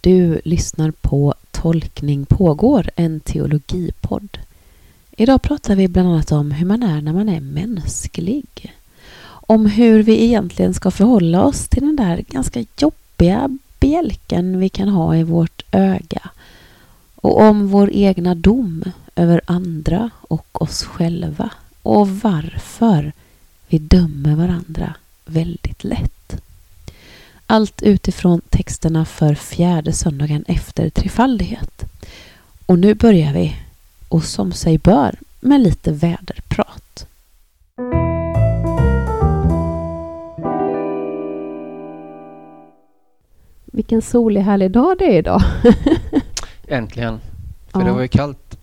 Du lyssnar på Tolkning pågår, en teologipodd. Idag pratar vi bland annat om hur man är när man är mänsklig. Om hur vi egentligen ska förhålla oss till den där ganska jobbiga bjälken vi kan ha i vårt öga. Och om vår egna dom över andra och oss själva. Och varför vi dömer varandra väldigt lätt. Allt utifrån texterna för fjärde söndagen efter trefaldighet. Och nu börjar vi, och som sig bör, med lite väderprat. Vilken solig härlig dag det är idag. Äntligen. För Ja. det var ju kallt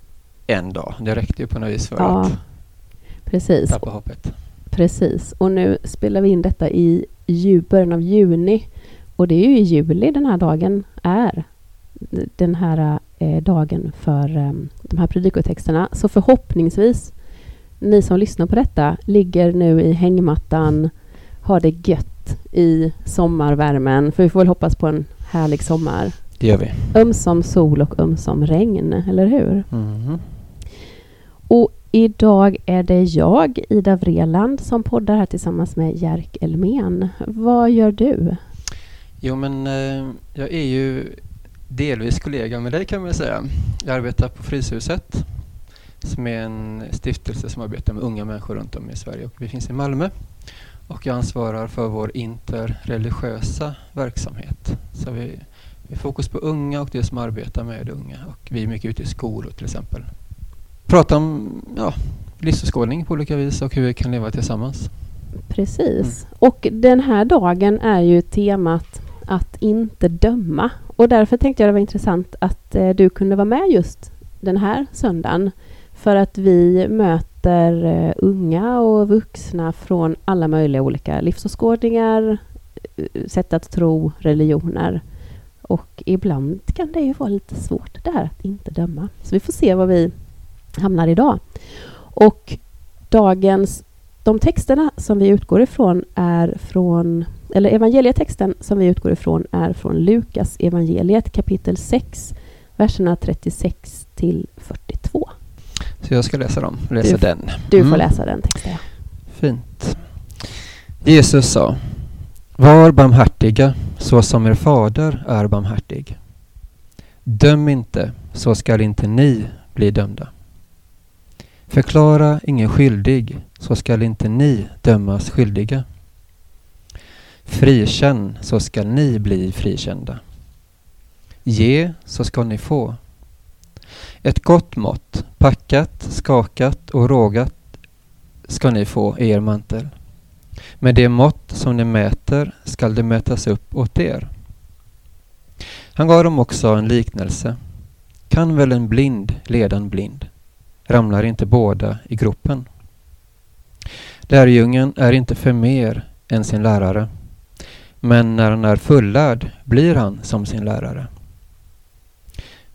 en dag. Det räckte ju på något vis för Ja, att Precis. tappa hoppet. Precis, och nu spelar vi in detta i början av juni. Och det är ju i juli den här dagen är. Den här eh, dagen för eh, de här predikotexterna. Så förhoppningsvis, ni som lyssnar på detta, ligger nu i hängmattan, har det gött i sommarvärmen. För vi får väl hoppas på en härlig sommar. Det gör vi. Ömsom sol och ömsom regn, eller hur? Mhm. Och idag är det jag, Ida Vreland, som poddar här tillsammans med Jerk Elmen. Vad gör du? Jo, men eh, jag är ju delvis kollega med dig kan man säga. Jag arbetar på Fryshuset som är en stiftelse som arbetar med unga människor runt om i Sverige och vi finns i Malmö. Och jag ansvarar för vår interreligiösa verksamhet. Så vi, vi fokus på unga och det som arbetar med unga och vi är mycket ute i skolor till exempel. Prata om ja, livsåskådning på olika vis och hur vi kan leva tillsammans. Precis. Och den här dagen är ju temat att inte döma. Och därför tänkte jag det var intressant att eh, du kunde vara med just den här söndagen. För att vi möter eh, unga och vuxna från alla möjliga olika livsåskådningar, eh, sätt att tro, religioner. Och ibland kan det ju vara lite svårt det här att inte döma. Så vi får se var vi hamnar idag. Och dagens de texterna som vi utgår ifrån är från, eller evangelietexten som vi utgår ifrån är från Lukas evangeliet kapitel 6, verserna 36 till 42. Så jag ska läsa dem, läsa Du- den. Du får Mm. läsa den texten. ja. Fint. Jesus sa Var barmhärtiga så som er fader är barmhärtig. Döm inte så skall inte ni bli dömda. Förklara ingen skyldig så skall inte ni dömas skyldiga. Frikänn så skall ni bli frikända. Ge så skall ni få. Ett gott mått, packat, skakat och rågat ska ni få i er mantel. Med det mått som ni mäter skall det mätas upp åt er. Han gav dem också en liknelse. Kan väl en blind leda en blind? Ramlar inte båda i gropen? Lärjungen är inte för mer än sin lärare, men när han är fullärd blir han som sin lärare.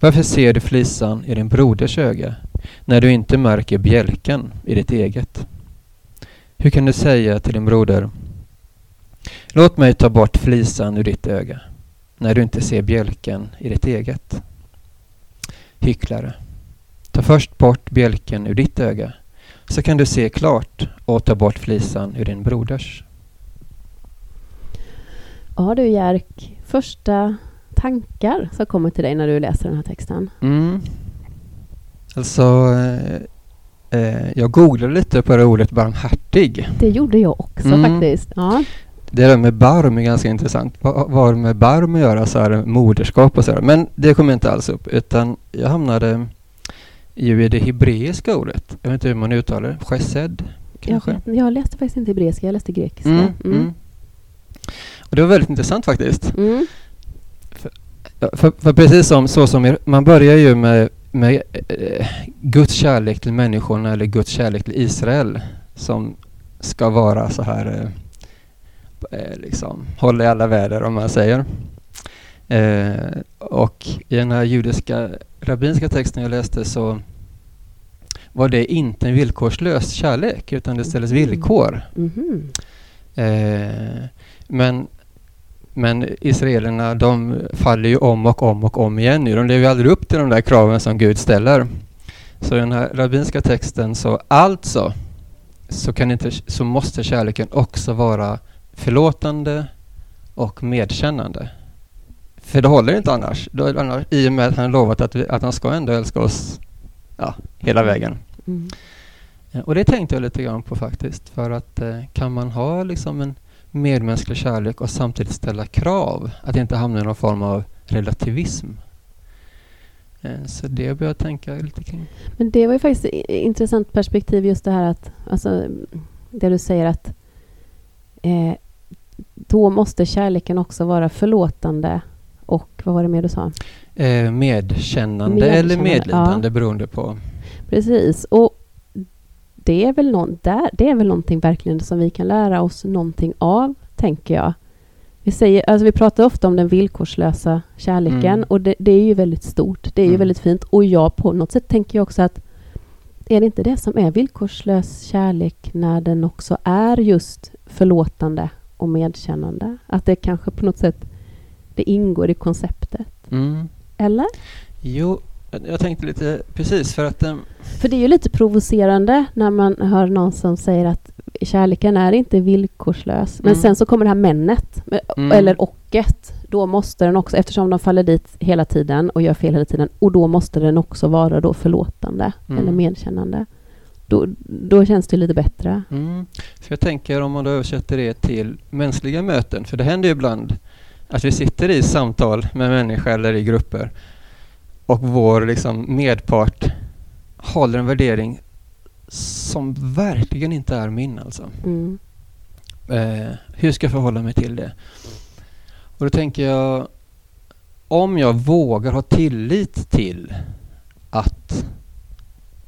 Varför ser du flisan i din broders öga när du inte märker bjälken i ditt eget? Hur kan du säga till din broder Låt mig ta bort flisan ur ditt öga när du inte ser bjälken i ditt eget? Hycklare. Ta först bort bjälken ur ditt öga så kan du se klart och ta bort flisan ur din broders. Ja du Jerk, första tankar som kommer till dig när du läser den här texten? Mm. Alltså, eh, eh, jag googlade lite på det ordet barmhärtig. Det gjorde jag också Mm. faktiskt. Ja. Det där med barm är ganska intressant. Vad har med barm att göra, så här, moderskap och sådär. Men det kom inte alls upp, utan jag hamnade ju i det hebreiska ordet. Jag vet inte hur man uttalar det. Chesed, Jag, kanske? vet- jag läste faktiskt inte hebreiska, jag läste grekiska. Mm, mm. Och det var väldigt intressant faktiskt. Mm. Ja, För, för precis som, så som man börjar ju med, med eh, Guds kärlek till människorna eller Guds kärlek till Israel som ska vara så här eh, eh, liksom hålla i alla väder om man säger. Eh, och i den här judiska rabbinska texten jag läste så var det inte en villkorslös kärlek utan det ställdes Mm. villkor. Mhm. Eh, men, Men israelerna de faller ju om och om och om igen nu. De lever ju aldrig upp till de där kraven som Gud ställer. Så den här rabbinska texten så alltså så, kan inte, så måste kärleken också vara förlåtande och medkännande. För det håller inte annars. Då, annars I och med att han lovat att, vi, att han ska ändå älska oss ja, hela vägen. Mm. Eh, och det tänkte jag lite grann på faktiskt. För att eh, kan man ha liksom en medmänsklig kärlek och samtidigt ställa krav, att inte hamna i någon form av relativism. Eh, så det börjar jag tänka lite kring. Men det var ju faktiskt ett intressant perspektiv just det här att, alltså det du säger att eh, då måste kärleken också vara förlåtande och vad var det mer du sa? Eh, medkännande, medkännande, eller medlidande ja. beroende på. Precis. Och det är, väl någon, där, det är väl någonting verkligen som vi kan lära oss någonting av, tänker jag. Vi, säger, alltså vi pratar ofta om den villkorslösa kärleken mm. och det, det, är ju väldigt stort. Det är mm. ju väldigt fint. Och jag på något sätt tänker jag också att är det inte det som är villkorslös kärlek när den också är just förlåtande och medkännande? Att det kanske på något sätt det ingår i konceptet. Mm. Eller? Jo, jag tänkte lite precis för att... Um... För det är ju lite provocerande när man hör någon som säger att kärleken är inte villkorslös. Men mm. sen så kommer det här männet, mm. eller ochet. Då måste den också, eftersom de faller dit hela tiden och gör fel hela tiden, och då måste den också vara då förlåtande mm. eller medkännande. Då, då känns det lite bättre. Mm. För jag tänker om man då översätter det till mänskliga möten, för det händer ju ibland att vi sitter i samtal med människor eller i grupper och vår liksom medpart håller en värdering som verkligen inte är min alltså. Mm. Eh, hur ska jag förhålla mig till det? Och då tänker jag, om jag vågar ha tillit till att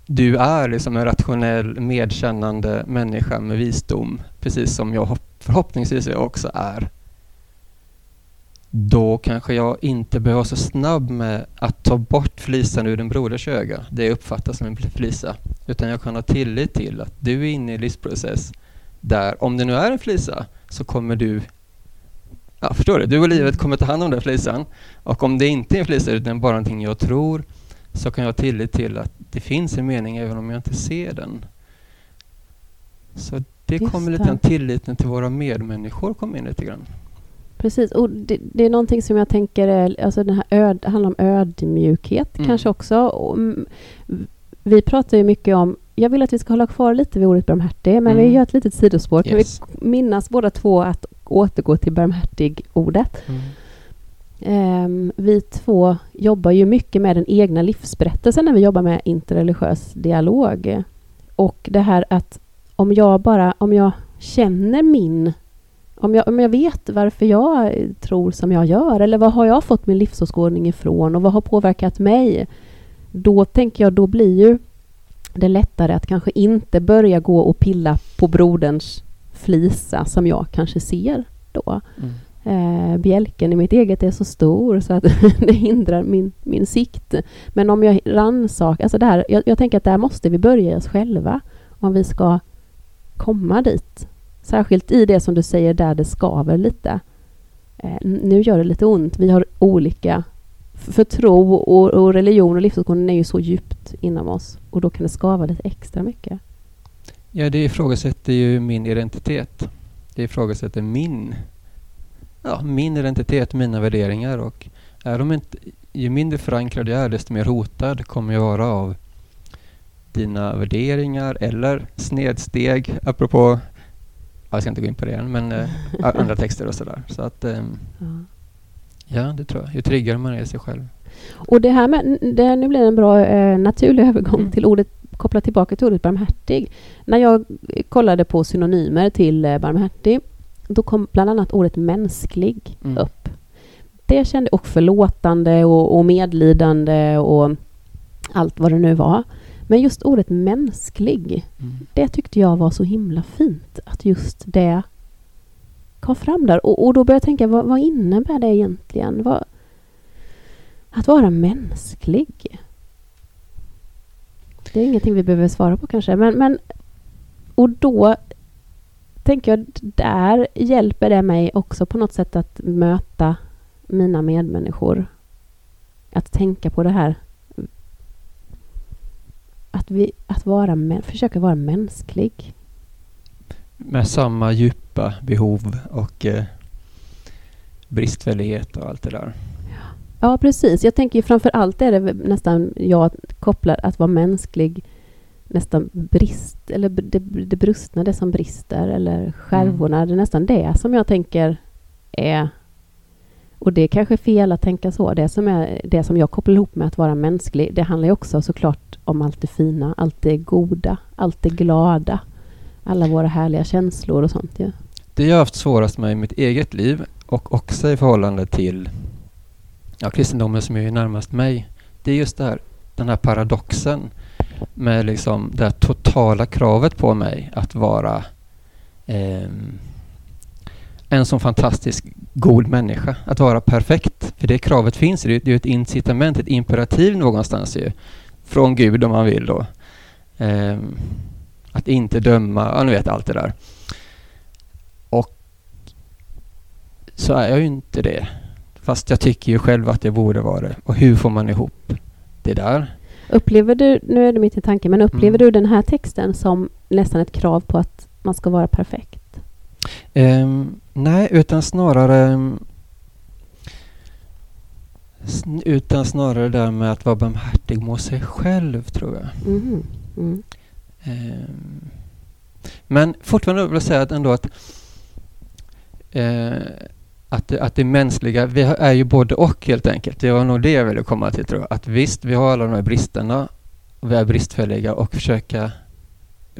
du är liksom en rationell, medkännande människa med visdom, precis som jag förhoppningsvis också är då kanske jag inte behöver vara så snabb med att ta bort flisan ur din broders öga, det jag uppfattar som en flisa. Utan jag kan ha tillit till att du är inne i en livsprocess där, om det nu är en flisa, så kommer du Ja, förstår du? Du och livet kommer ta hand om den flisan. Och om det inte är en flisa utan bara någonting jag tror, så kan jag ha tillit till att det finns en mening även om jag inte ser den. Så det Just kommer lite grann tilliten till våra medmänniskor kommer in lite grann. Precis, och det, det, är någonting som jag tänker är, alltså den här öd, handlar om ödmjukhet mm. kanske också. Och, vi pratar ju mycket om, jag vill att vi ska hålla kvar lite vid ordet barmhärtig, men mm. vi gör ett litet sidospår. Yes. Kan vi minnas båda två att återgå till barmhärtig-ordet? Mm. Um, vi två jobbar ju mycket med den egna livsberättelsen när vi jobbar med interreligiös dialog. Och det här att om jag bara, om jag känner min om jag, om jag vet varför jag tror som jag gör eller vad har jag fått min livsåskådning ifrån och vad har påverkat mig? Då tänker jag, då blir ju det lättare att kanske inte börja gå och pilla på broderns flisa som jag kanske ser då. Mm. Eh, bjälken i mitt eget är så stor så att det hindrar min, min sikt. Men om jag rannsakar, alltså det här, jag, jag tänker att där måste vi börja oss själva om vi ska komma dit Särskilt i det som du säger där det skaver lite. Eh, nu gör det lite ont. Vi har olika... För tro och, och religion och livsåskådning är ju så djupt inom oss och då kan det skava lite extra mycket. Ja, det ifrågasätter ju min identitet. Det ifrågasätter min, ja, min identitet, mina värderingar och är de inte, ju mindre förankrad jag är desto mer hotad kommer jag vara av dina värderingar eller snedsteg, apropå jag ska inte gå in på det än, men eh, andra texter och sådär. Så att, eh, ja. det tror jag. Ju tryggare man är sig själv. Och det här med, det, nu blir det en bra eh, naturlig övergång mm. till ordet, kopplat tillbaka till ordet barmhärtig. När jag kollade på synonymer till eh, barmhärtig, då kom bland annat ordet mänsklig mm. upp. Det kände, och förlåtande och, och medlidande och allt vad det nu var. Men just ordet mänsklig, mm. det tyckte jag var så himla fint. Att just det kom fram där. Och, och då började jag tänka, vad, vad innebär det egentligen? Vad, att vara mänsklig? Det är ingenting vi behöver svara på kanske. Men, men, och då tänker jag, där hjälper det mig också på något sätt att möta mina medmänniskor. Att tänka på det här. Att, vi, att vara, försöka vara mänsklig. Med samma djupa behov och eh, bristfällighet och allt det där. Ja, precis. Jag tänker framför allt är det nästan jag kopplar att vara mänsklig nästan brist, eller det, det brustna, det som brister, eller skärvorna. Mm. Det är nästan det som jag tänker är... Och det är kanske fel att tänka så. Det som, är, det som jag kopplar ihop med att vara mänsklig, det handlar ju också såklart om allt det fina, allt det goda, allt det glada. Alla våra härliga känslor och sånt ju. Ja. Det jag har haft svårast med i mitt eget liv och också i förhållande till ja, kristendomen som är närmast mig, det är just det här, den här paradoxen med liksom det totala kravet på mig att vara eh, en sån fantastisk god människa, att vara perfekt. För det kravet finns, det är ju ett incitament, ett imperativ någonstans ju. Från Gud om man vill då. Eh, att inte döma, ja ni vet allt det där. Och så är jag ju inte det. Fast jag tycker ju själv att jag borde vara det. Och hur får man ihop det där? Upplever du, nu är det mitt i tanken, men upplever mm. du den här texten som nästan ett krav på att man ska vara perfekt? Um, nej, utan snarare um, utan snarare det där med att vara barmhärtig mot sig själv, tror jag. Mm. Mm. Um, men fortfarande vill jag säga att ändå att uh, att, att det mänskliga, vi är ju både och helt enkelt. Det var nog det jag ville komma till tror jag. Att visst, vi har alla de här bristerna och vi är bristfälliga och försöka,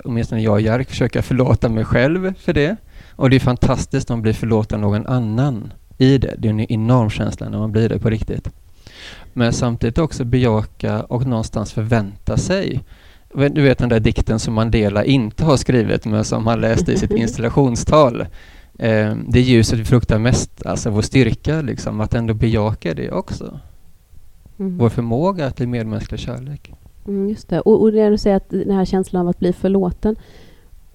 åtminstone jag och Jerk, försöka förlåta mig själv för det. Och det är fantastiskt om man blir förlåten någon annan i det. Det är en enorm känsla när man blir det på riktigt. Men samtidigt också bejaka och någonstans förvänta sig du vet den där dikten som Mandela inte har skrivit men som han läste i sitt installationstal eh, det ljuset vi fruktar mest, alltså vår styrka, liksom, att ändå bejaka det också. Mm. Vår förmåga att bli medmänsklig kärlek. Mm, just det. Och, och det du säger att den här känslan av att bli förlåten,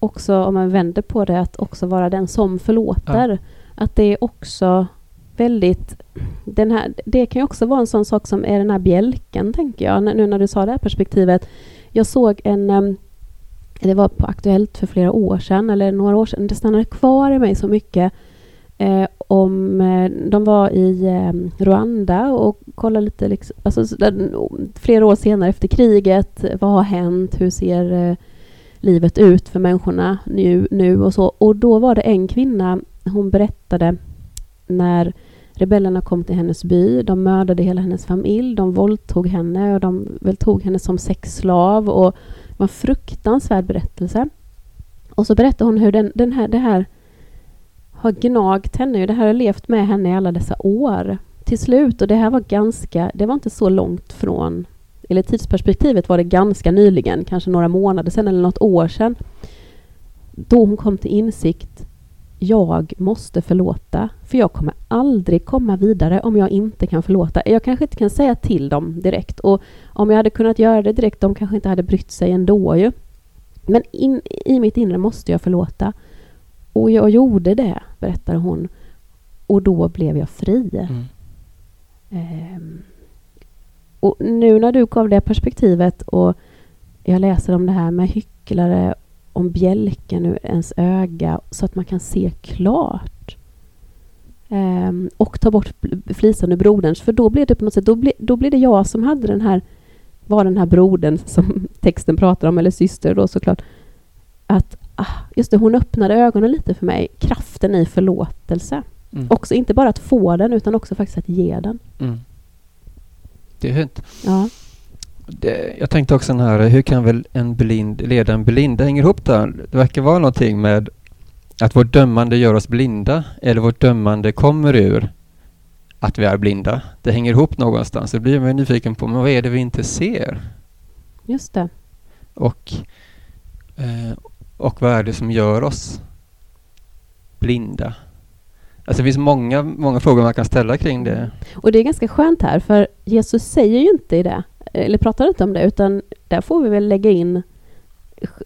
också om man vänder på det, att också vara den som förlåter. Ja. Att det är också väldigt... Den här, det kan ju också vara en sån sak som är den här bjälken, tänker jag, nu när du sa det här perspektivet. Jag såg en det var på Aktuellt för flera år sedan, eller några år sedan. Det stannade kvar i mig så mycket. Eh, om, eh, de var i eh, Rwanda och kollade lite, liksom, alltså, flera år senare efter kriget. Vad har hänt? Hur ser eh, livet ut för människorna nu, nu och så? Och då var det en kvinna, hon berättade när rebellerna kom till hennes by. De mördade hela hennes familj. De våldtog henne och de väl tog henne som sexslav. Och var en fruktansvärd berättelse. Och så berättar hon hur den, den här, det här har gnagt henne. Det här har levt med henne i alla dessa år. Till slut, och det här var ganska, det var inte så långt från, eller tidsperspektivet var det ganska nyligen, kanske några månader sedan eller något år sedan, då hon kom till insikt jag måste förlåta, för jag kommer aldrig komma vidare om jag inte kan förlåta. Jag kanske inte kan säga till dem direkt och om jag hade kunnat göra det direkt, de kanske inte hade brytt sig ändå ju. Men in, i mitt inre måste jag förlåta. Och jag gjorde det, berättar hon. Och då blev jag fri. Mm. Um, och nu när du gav det perspektivet och jag läser om det här med hycklare om bjälken ur ens öga så att man kan se klart. Um, och ta bort flisan ur broderns, för då blir det på något sätt, då blir, då blir det jag som hade den här, var den här brodern som texten pratar om, eller syster då såklart. Att, ah, just det, hon öppnade ögonen lite för mig, kraften i förlåtelse. Mm. Också inte bara att få den, utan också faktiskt att ge den. Mm. Det är fint. Ja det, jag tänkte också den här, hur kan väl en blind leda en blind? Det hänger ihop där. Det verkar vara någonting med att vårt dömande gör oss blinda, eller vårt dömande kommer ur att vi är blinda. Det hänger ihop någonstans. Det blir man nyfiken på, men vad är det vi inte ser? Just det. Och, eh, och vad är det som gör oss blinda? Alltså det finns många, många frågor man kan ställa kring det. Och det är ganska skönt här, för Jesus säger ju inte i det eller pratar inte om det, utan där får vi väl lägga in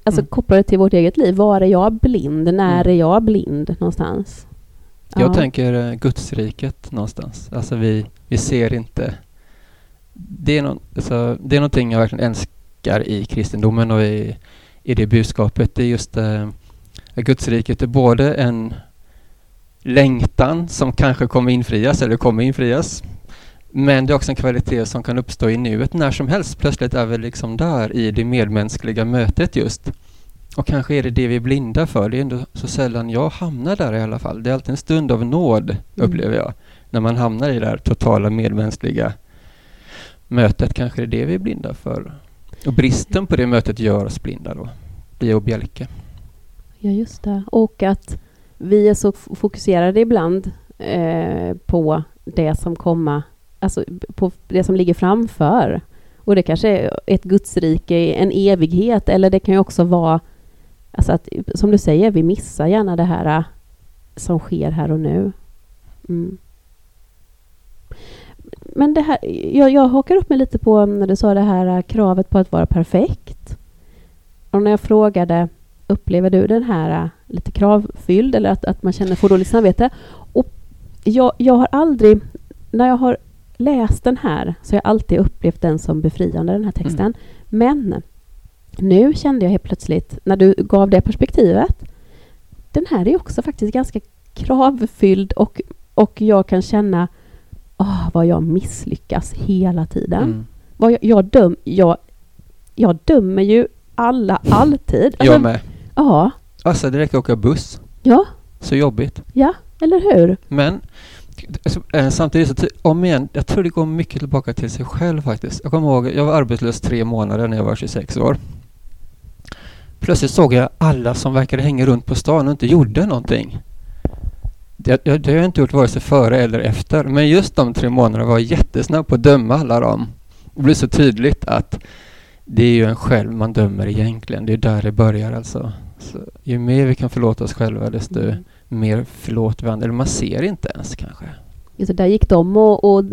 alltså Mm. koppla det till vårt eget liv. Var är jag blind? När Mm. är jag blind någonstans? Jag Ja. tänker eh, Gudsriket någonstans. Alltså vi, vi ser inte. Det är, nå alltså, det är någonting jag verkligen älskar i kristendomen och i, i det budskapet. Det är just att Gudsriket är både en längtan som kanske kommer infrias eller kommer infrias. Men det är också en kvalitet som kan uppstå i nuet när som helst. Plötsligt är vi liksom där i det medmänskliga mötet just. Och kanske är det det vi är blinda för. Det är ändå så sällan jag hamnar där i alla fall. Det är alltid en stund av nåd, Mm. upplever jag. När man hamnar i det där totala medmänskliga mötet. Kanske det är det vi är blinda för. Och bristen på det mötet gör oss blinda då. Blir och Bjelke. Ja, just det. Och att vi är så fokuserade ibland eh, på det som komma, alltså på det som ligger framför. Och det kanske är ett gudsrike, en evighet, eller det kan ju också vara, alltså att, som du säger, vi missar gärna det här äh, som sker här och nu. Mm. Men det här, jag, jag hakar upp mig lite på när du sa det här äh, kravet på att vara perfekt. Och när jag frågade Upplever du den här äh, lite kravfylld eller att, att man känner får dåligt samvete? Och jag, jag har aldrig, när jag har läst den här så har jag alltid upplevt den som befriande, den här texten. Men nu kände jag helt plötsligt, när du gav det perspektivet, den här är också faktiskt ganska kravfylld och, och jag kan känna åh, vad jag misslyckas hela tiden. Mm. Vad jag, jag, döm, jag, jag dömer ju alla alltid. Alltså, Jag med. Ja, Alltså det räcker att åka buss. ja, Så jobbigt. ja, eller hur? Men alltså, eh, samtidigt, så om igen, jag tror det går mycket tillbaka till sig själv faktiskt. Jag kommer ihåg, jag var arbetslös tre månader när jag var 26 år. Plötsligt såg jag alla som verkade hänga runt på stan och inte gjorde någonting. Det, jag, det har jag inte gjort vare sig före eller efter. Men just de tre månaderna var jag jättesnabb på att döma alla dem. Det blir så tydligt att det är ju en själv man dömer egentligen. Det är där det börjar alltså. Så ju mer vi kan förlåta oss själva desto Mm. mer förlåter vi andra. Eller man ser inte ens kanske. Just det, där gick de och, och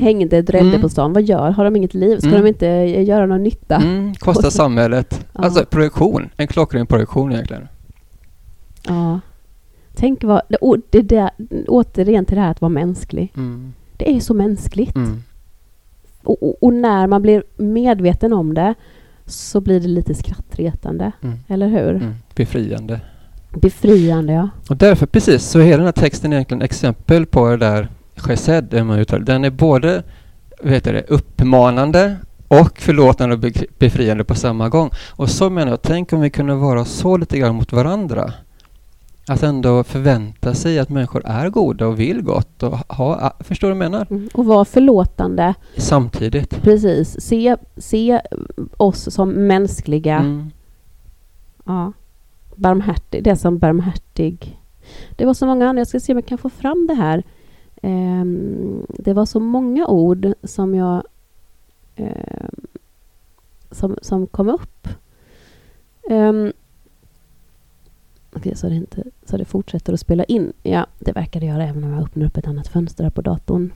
hängde, drällde Mm. på stan. Vad gör? Har de inget liv? Ska Mm. de inte eh, göra någon nytta? Mm, kostar samhället. Ja. Alltså projektion. En klockren projektion egentligen. Ja. Tänk vad... Det, det där, återigen till det här att vara mänsklig. Mm. Det är så mänskligt. Och, och, när man blir medveten om det så blir det lite skrattretande. Mm. Eller hur? Mm. Befriande. Befriande, ja. Och därför precis så är den här texten egentligen exempel på det där chesed. Den är både vet det, uppmanande och förlåtande och be- befriande på samma gång. Och så menar jag, tänk om vi kunde vara så lite grann mot varandra. Att ändå förvänta sig att människor är goda och vill gott och ha, förstår du vad jag menar? Mm. Och vara förlåtande. Samtidigt. Precis. Se, se oss som mänskliga. Mm. Ja. Barmhärtig. Det är som barmhärtig. Det var så många andra. Jag ska se om jag kan få fram det här. Ehm, det var så många ord som jag ehm, som, som kom upp. Um, Okej, så det, inte, så det fortsätter att spela in. Ja, det verkar det göra även om jag öppnar upp ett annat fönster här på datorn.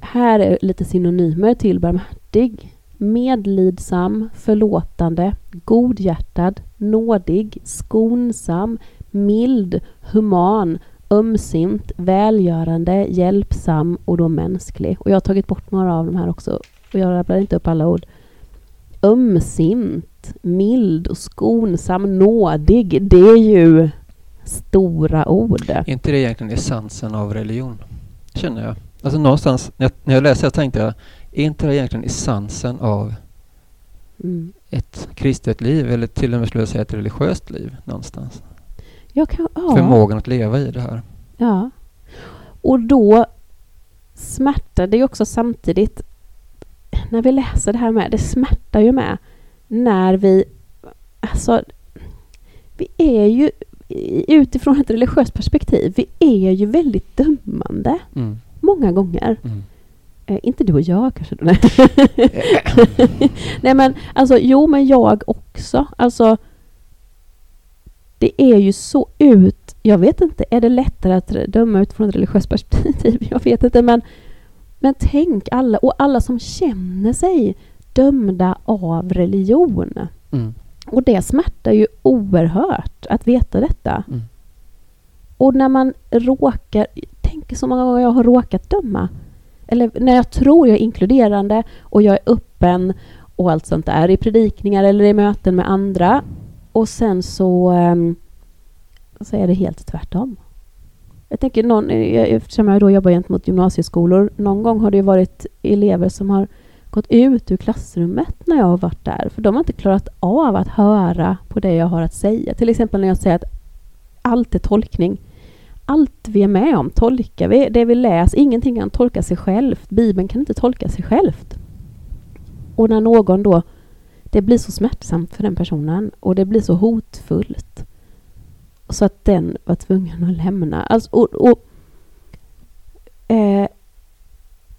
Här är lite synonymer till barmhärtig. Medlidsam, förlåtande, godhjärtad, nådig, skonsam, mild, human, ömsint, välgörande, hjälpsam och då mänsklig. Och jag har tagit bort några av de här också. Och jag rabblar inte upp alla ord. Ömsint, mild och skonsam, nådig. Det är ju stora ord. Är inte det egentligen essensen av religion? Känner jag. Alltså någonstans, när jag, när jag läste det tänkte jag, är inte det egentligen essensen av Mm. ett kristet liv eller till och med skulle jag säga ett religiöst liv någonstans? Jag kan, ja. Förmågan att leva i det här. Ja. Och då smärtar det ju också samtidigt när vi läser det här med, det smärtar ju med när vi, alltså, vi är ju utifrån ett religiöst perspektiv, vi är ju väldigt dömande Mm. många gånger. Mm. Eh, inte du och jag kanske? Nej. Nej men alltså, jo men jag också. Alltså, det är ju så ut... Jag vet inte, är det lättare att döma utifrån ett religiöst perspektiv? Jag vet inte men, men tänk alla, och alla som känner sig dömda av religion. Mm. Och det smärtar ju oerhört att veta detta. Mm. Och när man råkar, tänk så många gånger jag har råkat döma. Eller när jag tror jag är inkluderande och jag är öppen och allt sånt där i predikningar eller i möten med andra. Och sen så, ehm, så är det helt tvärtom. Jag tänker någon, eftersom jag då jobbar gentemot gymnasieskolor, någon gång har det varit elever som har gått ut ur klassrummet när jag har varit där, för de har inte klarat av att höra på det jag har att säga. Till exempel när jag säger att allt är tolkning. Allt vi är med om tolkar vi. Det vi läser, ingenting kan tolka sig självt. Bibeln kan inte tolka sig självt. Och när någon då, det blir så smärtsamt för den personen och det blir så hotfullt. Så att den var tvungen att lämna. Alltså, och, och, eh,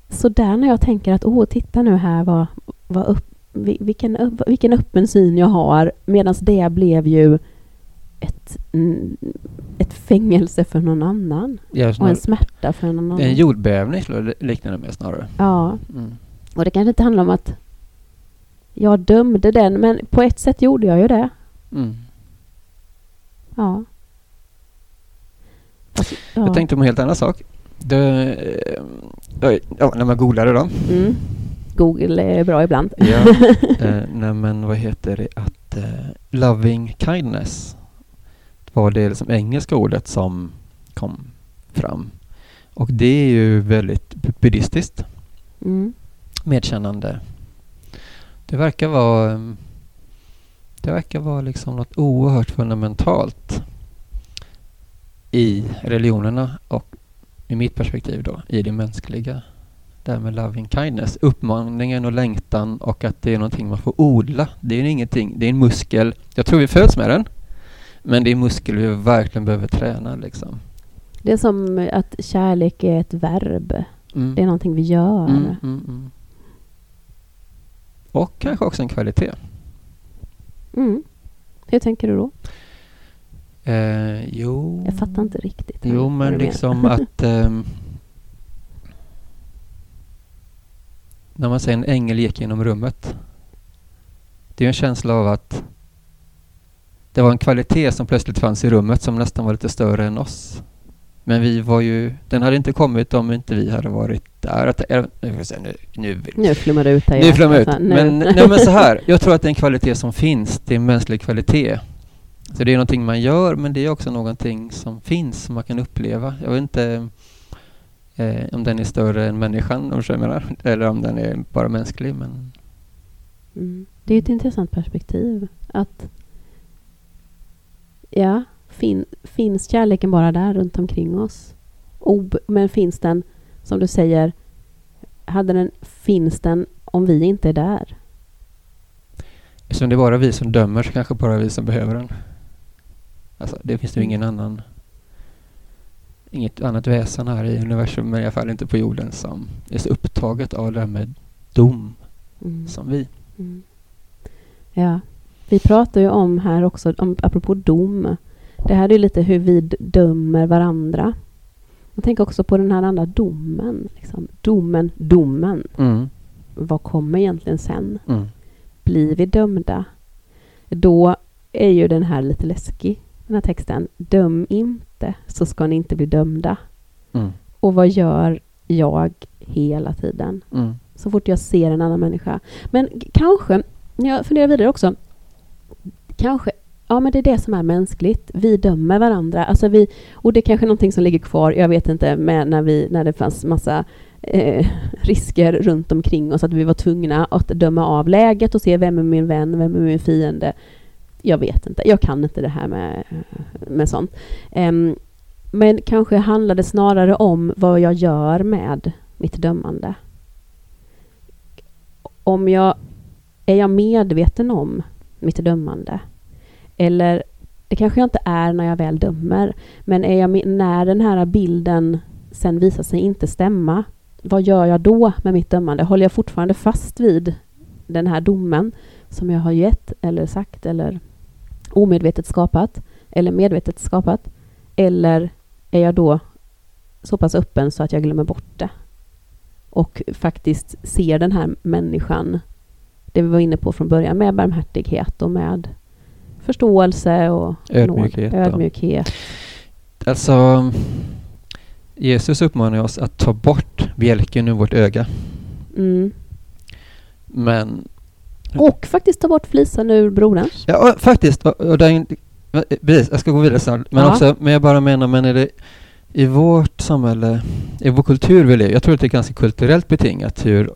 så där när jag tänker att åh, titta nu här vad, vad upp, vilken, vilken öppen syn jag har. Medan det blev ju ett, mm, ett fängelse för någon annan. Ja, Och en smärta för någon annan. en jordbävning skulle jag likna det med snarare. Ja, Mm. och det kanske inte handlar om att jag dömde den, men på ett sätt gjorde jag ju det. Mm. Ja. Fast, ja. Jag tänkte på en helt annan sak. Det, ja, när man googlade då. Mm. Google är bra ibland. Ja, eh, nej men vad heter det att eh, loving kindness var det liksom engelska ordet som kom fram. Och det är ju väldigt bu- buddhistiskt, Mm. medkännande. Det verkar vara mm, det verkar vara liksom något oerhört fundamentalt i religionerna och i mitt perspektiv då, i det mänskliga. Det här med loving kindness, uppmaningen och längtan och att det är någonting man får odla. Det är ingenting, det är en muskel. Jag tror vi föds med den, men det är en muskel vi verkligen behöver träna liksom. Det är som att kärlek är ett verb. Mm. Det är någonting vi gör. Mm, mm, mm. Och kanske också en kvalitet. Mm. Hur tänker du då? Eh, jo, Jag fattar inte riktigt. Jo, men liksom att... ehm, när man säger en ängel gick genom rummet. Det är en känsla av att det var en kvalitet som plötsligt fanns i rummet som nästan var lite större än oss. Men vi var ju... Den hade inte kommit om inte vi hade varit där. Att, är, nu, nu, nu, flummar du ut här. nu jag ut. Alltså. Men, nej, men så här. Jag tror att det är en kvalitet som finns. Det är en mänsklig kvalitet. Så det är någonting man gör, men det är också någonting som finns, som man kan uppleva. Jag vet inte eh, om den är större än människan, om jag menar. Eller om den är bara mänsklig. Men Mm. Det är ett intressant perspektiv. Att ja, fin, finns kärleken bara där runt omkring oss? Ob, men finns den, som du säger, hade den, finns den om vi inte är där? eftersom det är bara vi som dömer så kanske bara vi som behöver den. Alltså, det finns ju Mm. ingen annan inget annat väsen här i universum, men i alla fall inte på jorden, som är så upptaget av det här med dom Mm. som vi. Mm. Ja, vi pratar ju om här också, om, apropå dom. Det här är ju lite hur vi dömer varandra. Jag tänker också på den här andra domen. Liksom. Domen, domen. Mm. Vad kommer egentligen sen? Mm. Blir vi dömda? Då är ju den här lite läskig, den här texten. Döm inte, så ska ni inte bli dömda. Mm. Och vad gör jag hela tiden? Mm. så fort jag ser en annan människa. Men kanske, när jag funderar vidare också, kanske, ja men det är det som är mänskligt. Vi dömer varandra. Alltså vi, och det är kanske någonting som ligger kvar, jag vet inte, med när, vi, när det fanns massa eh, risker runt omkring oss, att vi var tvungna att döma av läget och se vem är min vän, vem är min fiende. Jag vet inte, jag kan inte det här med, med sånt. Um, men kanske handlar det snarare om vad jag gör med mitt dömande om jag är jag medveten om mitt dömande? Eller det kanske jag inte är när jag väl dömer. Men är jag, när den här bilden sen visar sig inte stämma, vad gör jag då med mitt dömande? Håller jag fortfarande fast vid den här domen som jag har gett eller sagt eller omedvetet skapat eller medvetet skapat? Eller är jag då så pass öppen så att jag glömmer bort det? och faktiskt ser den här människan det vi var inne på från början med barmhärtighet och med förståelse och Ödmjukhet, nåd, ja. ödmjukhet. Alltså, Jesus uppmanar oss att ta bort bjälken ur vårt öga. Mm. Men, Och faktiskt ta bort flisan ur broderns. ja och faktiskt, och, och det är inte, precis, jag ska gå vidare snart, men Ja. också, men jag bara menar, men är det i vårt samhälle, i vår kultur vi lever, jag tror att det är ganska kulturellt betingat hur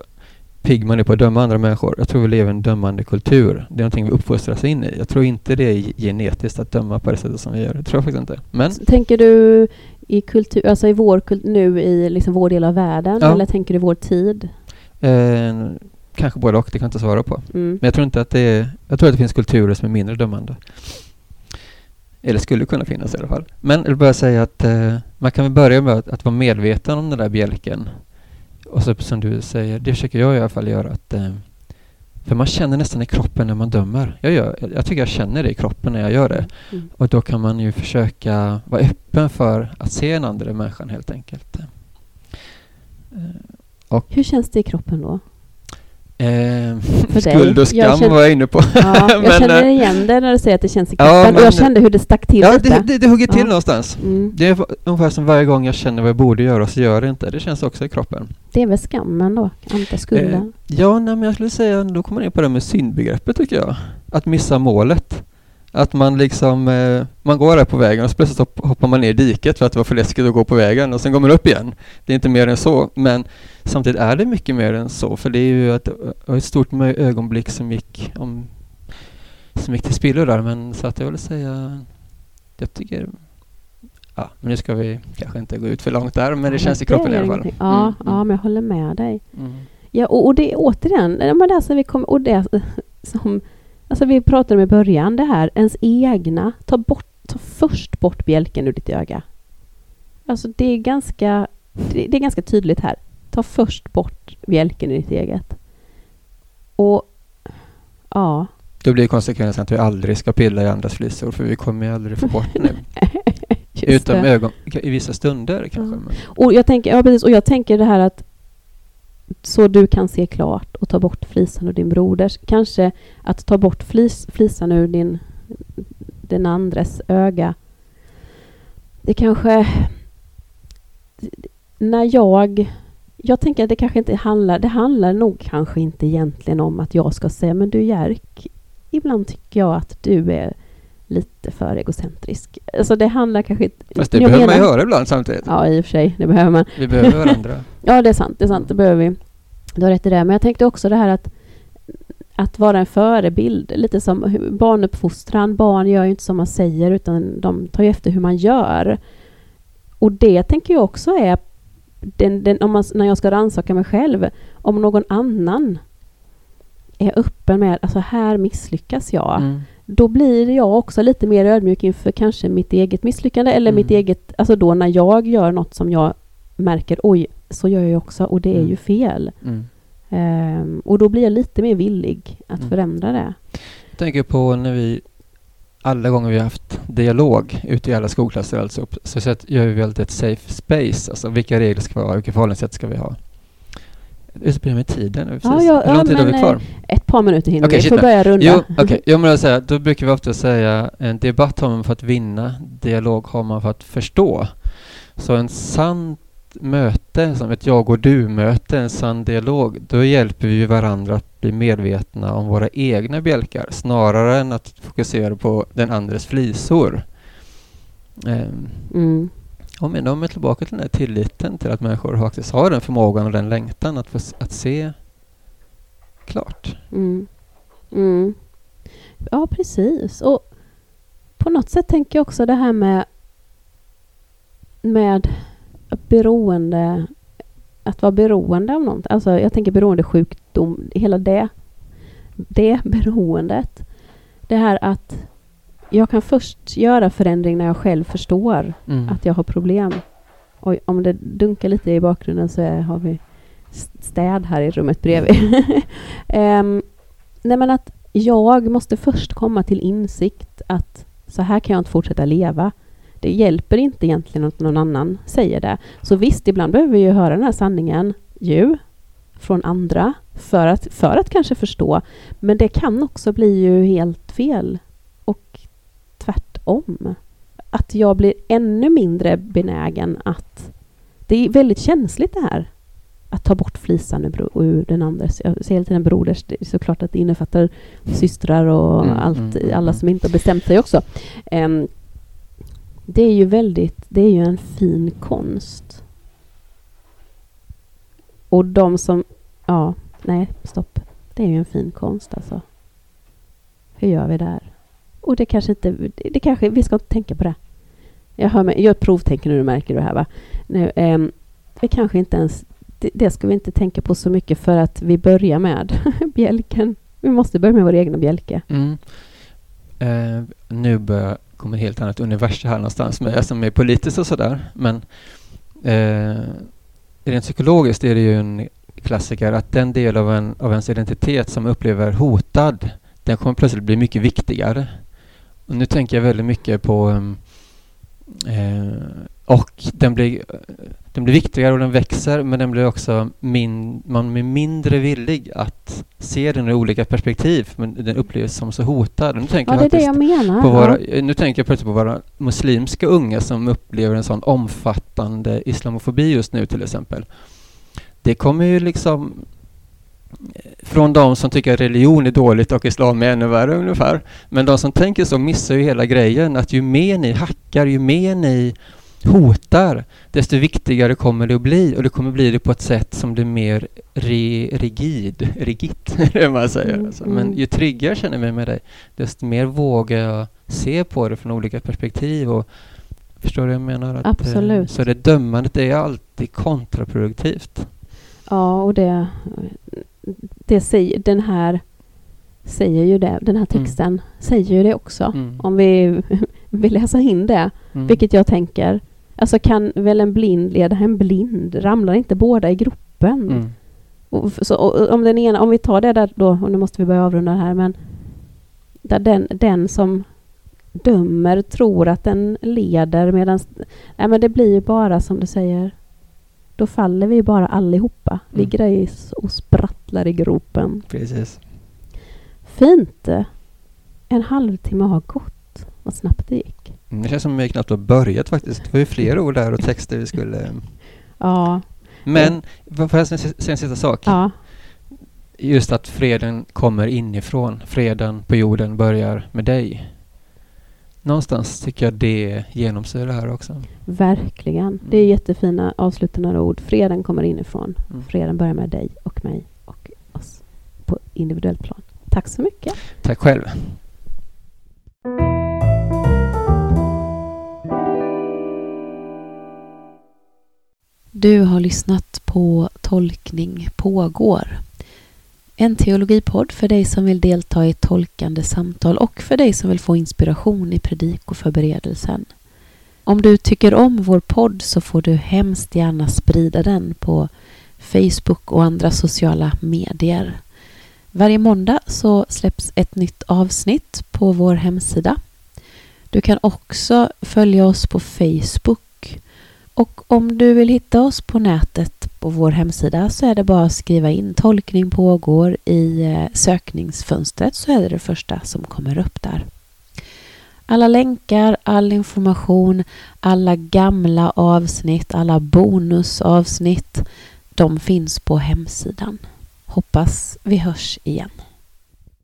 pigg man är på att döma andra människor. Jag tror vi lever i en dömande kultur. Det är någonting vi uppfostras in i. Jag tror inte det är genetiskt att döma på det sättet som vi gör. Det tror jag faktiskt inte. Men Tänker du i kultur, alltså i vår kul- nu i liksom vår del av världen Ja. eller tänker du vår tid? eh, kanske både och, det kan jag inte svara på. Mm. Men jag tror inte att det är, jag tror att det finns kulturer som är mindre dömande. Eller skulle kunna finnas i alla fall. Men jag vill bara säga att eh, man kan väl börja med att, att vara medveten om den där bjälken. Och så som du säger, det försöker jag i alla fall göra. Att, eh, för man känner nästan i kroppen när man dömer. Jag, gör, jag, tycker jag känner det i kroppen när jag gör det. Mm. Och då kan man ju försöka vara öppen för att se den andra människan helt enkelt. Eh, Hur känns det i kroppen då? Eh, skuld och skam känner- var jag inne på. Ja, jag Men, känner eh, igen det när du säger att det känns i Ja, kroppen. men- jag kände hur det stack till Ja, lite. det, det, det hugger till Ja. någonstans. Mm. Det är ungefär som varje gång jag känner vad jag borde göra så gör det inte. Det känns också i kroppen. Det är väl skammen då, inte skulden. Eh, ja, nej, men jag skulle säga, då kommer man in på det med syndbegreppet tycker jag. Att missa målet. Att man liksom, eh, man går där på vägen och så plötsligt hopp- hoppar man ner i diket för att det var för läskigt att gå på vägen och sen går man upp igen. Det är inte mer än så, men samtidigt är det mycket mer än så för det är ju ett, ett stort ögonblick som gick, om, som gick till spillo där. Men så att jag vill säga, jag tycker, ja, men nu ska vi kanske inte gå ut för långt där, men det känns i kroppen i alla fall. Ja, Mm, ja, mm, men jag håller med dig. mm. Ja, och, och det är återigen, det är som vi kom, och det som, alltså vi pratade om i början, det här, ens egna, ta bort, ta först bort bjälken ur ditt öga. Alltså det är ganska, det, är ganska tydligt här. Ta först bort bjälken i ditt eget. Och ja, Då blir konsekvensen att vi aldrig ska pilla i andras flisor för vi kommer ju aldrig få bort just Utom ögon, i vissa stunder kanske. Men, Och jag tänker, ja precis, och jag tänker det här att så du kan se klart och ta bort flisan ur din broders. Kanske att ta bort flis, flisan ur din, den andres öga. Det kanske... När jag... Jag tänker att det kanske inte handlar... Det handlar nog kanske inte egentligen om att jag ska säga men du Jerk, ibland tycker jag att du är lite för egocentrisk. Alltså det handlar kanske fast det behöver man ju menar- höra ibland samtidigt. Ja, i och för sig. Det behöver man. Vi behöver varandra. Ja, det är sant. Det är sant. Det behöver vi. Du har rätt i det. Men jag tänkte också det här att att vara en förebild, lite som barnuppfostran. Barn gör ju inte som man säger utan de tar ju efter hur man gör. Och det tänker jag också är den, den, om man, när jag ska rannsaka mig själv. Om någon annan är öppen med alltså här misslyckas jag. Mm. Då blir jag också lite mer ödmjuk inför kanske mitt eget misslyckande eller mitt Mm. eget, alltså då när jag gör något som jag märker, oj, så gör jag också och det är Mm. ju fel. Ehm, och då blir jag lite mer villig att Mm. förändra det. Jag tänker på när vi alla gånger vi har haft dialog ute i alla skolklasser alltså, så sett, gör vi alltid ett safe space. Alltså vilka regler ska vi ha? Vilka förhållningssätt ska vi ha? Det blir med tiden. nu, Precis. ja, Hur lång tid har vi kvar? eh, Ett par minuter hinner Okej, vi. får börja runda. Jo, okej. Jo, men säga, då brukar vi ofta säga en debatt har man för att vinna, dialog har man för att förstå. Så en sann möte, som ett jag och du-möte, en sann dialog, då hjälper vi varandra att bli medvetna om våra egna bjälkar snarare än att fokusera på den andres flisor. Ehm, Mm. och men är man tillbaka till den här tilliten till att människor faktiskt har den förmågan och den längtan att, få, att se klart. Mm. Mm. Ja, precis. Och på något sätt tänker jag också det här med med beroende att vara beroende av något. Alltså jag tänker beroendesjukdom, hela det det beroendet. Det här att jag kan först göra förändring när jag själv förstår Mm. att jag har problem. Och om det dunkar lite i bakgrunden så är, har vi städ här i rummet bredvid. um, nej men att jag måste först komma till insikt att så här kan jag inte fortsätta leva. Det hjälper inte egentligen att någon annan säger det. Så visst, ibland behöver vi ju höra den här sanningen ju. från andra för att, för att kanske förstå. Men det kan också bli ju helt fel. Och tvärtom. Att jag blir ännu mindre benägen att... Det är väldigt känsligt det här. Att ta bort flisan ur, ur den andres. Jag säger hela tiden broders. Det är såklart att det innefattar systrar och Mm, allt, mm, alla mm. som inte har bestämt sig också. Em, det är ju väldigt... Det är ju en fin konst. Och de som... Ja, nej, stopp. Det är ju en fin konst alltså. Hur gör vi där? Och det kanske inte... Det, kanske... Vi ska inte tänka på det. Jag hör mig, jag provtänker nu, du märker du här va? Nu, ehm, vi kanske inte ens... Det, det ska vi inte tänka på så mycket för att vi börjar med bjälken. Vi måste börja med vår egna bjälke. Mm. Eh, nu börjar kommer ett helt annat universum här någonstans, med, som är politiskt och sådär. Men eh, rent psykologiskt är det ju en klassiker att den del av, en, av ens identitet som upplever hotad, den kommer plötsligt bli mycket viktigare. Och nu tänker jag väldigt mycket på eh, och den blir, den blir viktigare och den växer men den blir också min, man är mindre villig att se den ur olika perspektiv men den upplevs som så hotad. Nu tänker Ja, jag det det jag menar. på våra, ja. nu tänker jag plötsligt på våra muslimska unga som upplever en sån omfattande islamofobi just nu till exempel. Det kommer ju liksom eh, från de som tycker att religion är dåligt och islam är ännu värre ungefär. Men de som tänker så missar ju hela grejen att ju mer ni hackar, ju mer ni hotar, desto viktigare kommer det att bli och det kommer bli det på ett sätt som blir mer re, rigid, rigitt, det man säger. Mm, Alltså, men mm. ju tryggare jag känner mig med dig, desto mer vågar jag se på det från olika perspektiv och Förstår du vad jag menar? Att, eh, Absolut. Så det dömandet är alltid kontraproduktivt. Ja, och det, det säger, den här säger ju det, den här texten säger ju det också. Mm. Om vi vill läsa in det, Mm. vilket jag tänker. Alltså kan väl en blind leda en blind? Ramlar inte båda i gropen? Mm. Och, så, och, om den ena, om vi tar det där då, och nu måste vi börja avrunda här, men där den, den som dömer tror att den leder medan... Nej men det blir ju bara som du säger. Då faller vi bara allihopa. Mm. Ligger där i s- och sprattlar i gropen. Precis. Fint! En halvtimme har gått. Vad snabbt det gick. Mm, Det känns som att vi knappt har börjat faktiskt. Det var ju flera ord där och texter vi skulle... Ja, Men, får jag säga säga en sista sak? ja, Just att freden kommer inifrån. Freden på jorden börjar med dig. Någonstans tycker jag det genomsyrar det här också. verkligen. Det är jättefina avslutande ord. Freden kommer inifrån. Mm. Freden börjar med dig och mig och oss på individuellt plan. Tack så mycket. Tack själv. Du har lyssnat på Tolkning pågår. En teologipodd för dig som vill delta i tolkande samtal och för dig som vill få inspiration i predikoförberedelsen. Om du tycker om vår podd så får du hemskt gärna sprida den på Facebook och andra sociala medier. Varje måndag så släpps ett nytt avsnitt på vår hemsida. Du kan också följa oss på Facebook och om du vill hitta oss på nätet på vår hemsida så är det bara att skriva in tolkning pågår i eh, sökningsfönstret så är det det första som kommer upp där. Alla länkar, all information, alla gamla avsnitt, alla bonusavsnitt, de finns på hemsidan. Hoppas vi hörs igen.